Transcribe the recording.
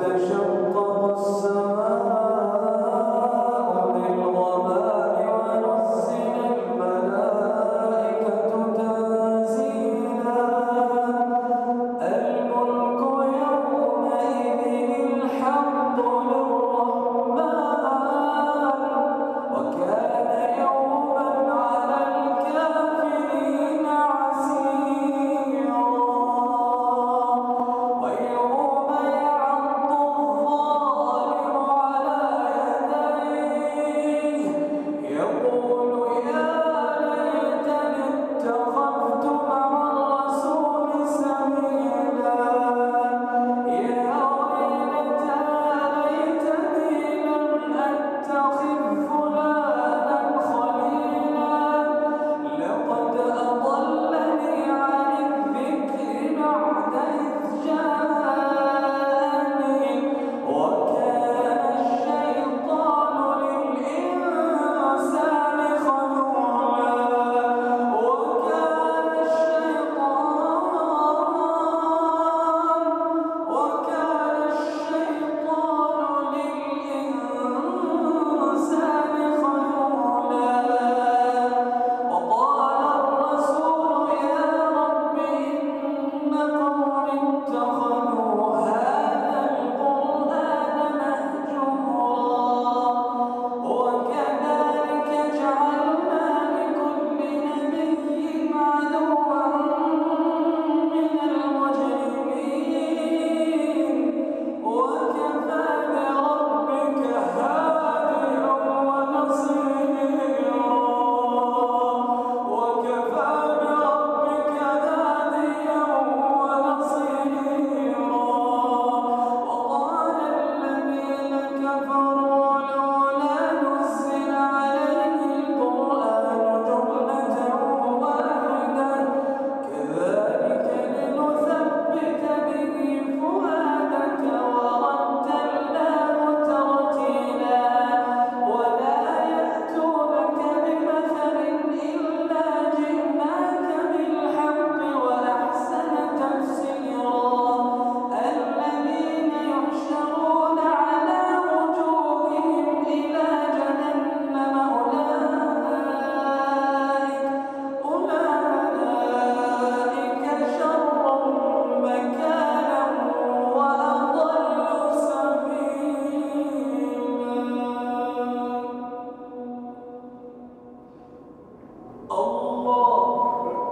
যায় সব